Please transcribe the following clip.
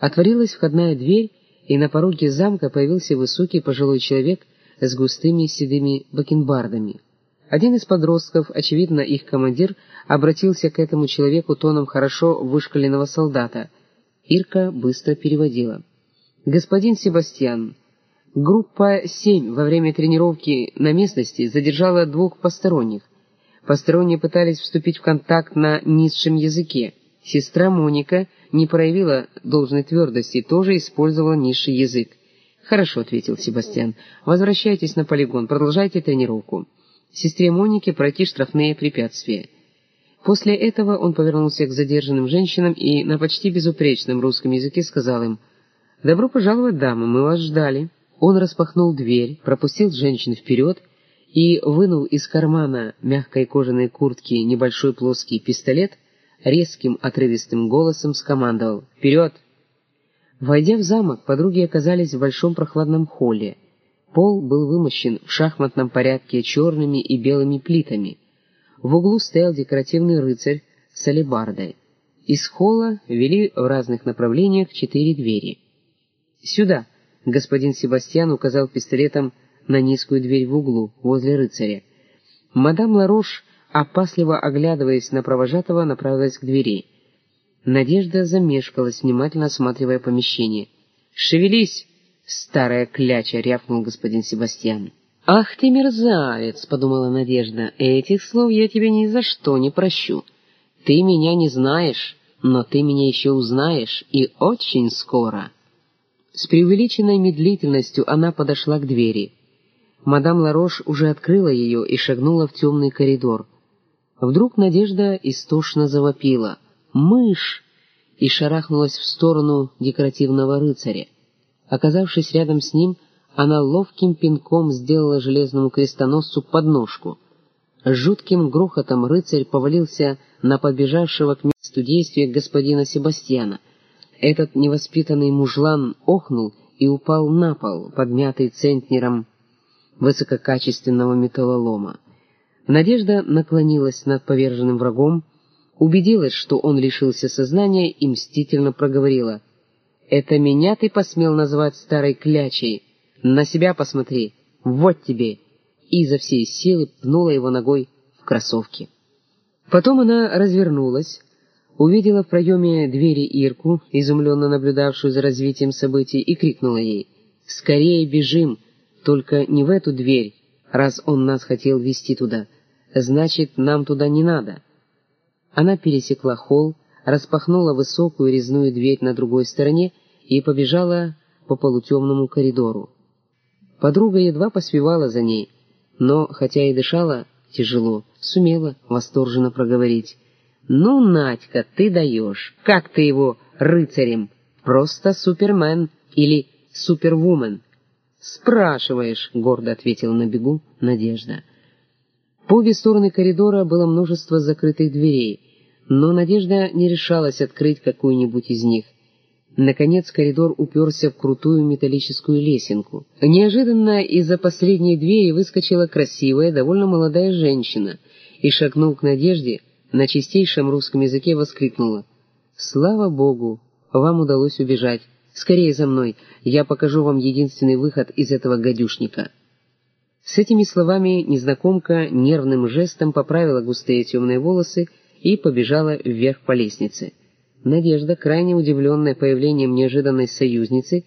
Отворилась входная дверь, и на пороге замка появился высокий пожилой человек с густыми седыми бакенбардами. Один из подростков, очевидно их командир, обратился к этому человеку тоном хорошо вышкаленного солдата. Ирка быстро переводила. «Господин Себастьян, группа 7 во время тренировки на местности задержала двух посторонних. Посторонние пытались вступить в контакт на низшем языке. Сестра Моника не проявила должной твердости и тоже использовала низший язык. «Хорошо», — ответил Себастьян. «Возвращайтесь на полигон, продолжайте тренировку. Сестре Монике пройти штрафные препятствия». После этого он повернулся к задержанным женщинам и на почти безупречном русском языке сказал им «Добро пожаловать, дамы, мы вас ждали». Он распахнул дверь, пропустил женщин вперед и вынул из кармана мягкой кожаной куртки небольшой плоский пистолет, резким отрывистым голосом скомандовал «Вперед!». Войдя в замок, подруги оказались в большом прохладном холле. Пол был вымощен в шахматном порядке черными и белыми плитами. В углу стоял декоративный рыцарь с алебардой. Из холла вели в разных направлениях четыре двери. «Сюда!» — господин Себастьян указал пистолетом на низкую дверь в углу, возле рыцаря. Мадам Ларош, опасливо оглядываясь на провожатого, направилась к двери. Надежда замешкалась, внимательно осматривая помещение. «Шевелись, старая кляча!» — рявкнул господин Себастьян. «Ах ты мерзавец!» — подумала Надежда. «Этих слов я тебе ни за что не прощу. Ты меня не знаешь, но ты меня еще узнаешь, и очень скоро». С преувеличенной медлительностью она подошла к двери. Мадам Ларош уже открыла ее и шагнула в темный коридор. Вдруг Надежда истошно завопила «Мышь!» и шарахнулась в сторону декоративного рыцаря. Оказавшись рядом с ним, она ловким пинком сделала железному крестоносцу подножку. С жутким грохотом рыцарь повалился на подбежавшего к месту действия господина Себастьяна. Этот невоспитанный мужлан охнул и упал на пол, подмятый центнером высококачественного металлолома. Надежда наклонилась над поверженным врагом, убедилась, что он лишился сознания и мстительно проговорила. «Это меня ты посмел назвать старой клячей? На себя посмотри! Вот тебе!» И изо всей силы пнула его ногой в кроссовки. Потом она развернулась, увидела в проеме двери Ирку, изумленно наблюдавшую за развитием событий, и крикнула ей «Скорее бежим! Только не в эту дверь, раз он нас хотел вести туда. Значит, нам туда не надо». Она пересекла холл, распахнула высокую резную дверь на другой стороне и побежала по полутемному коридору. Подруга едва поспевала за ней, но, хотя и дышала тяжело, сумела восторженно проговорить. «Ну, Надька, ты даешь! Как ты его рыцарем? Просто супермен или супервумен!» «Спрашиваешь», — гордо ответила на бегу Надежда. По обе стороны коридора было множество закрытых дверей, но Надежда не решалась открыть какую-нибудь из них. Наконец коридор уперся в крутую металлическую лесенку. Неожиданно из-за последней двери выскочила красивая, довольно молодая женщина и, шагнув к Надежде, на чистейшем русском языке воскликнула. «Слава Богу! Вам удалось убежать! Скорее за мной! Я покажу вам единственный выход из этого гадюшника!» С этими словами незнакомка нервным жестом поправила густые темные волосы и побежала вверх по лестнице. Надежда, крайне удивленная появлением неожиданной союзницы,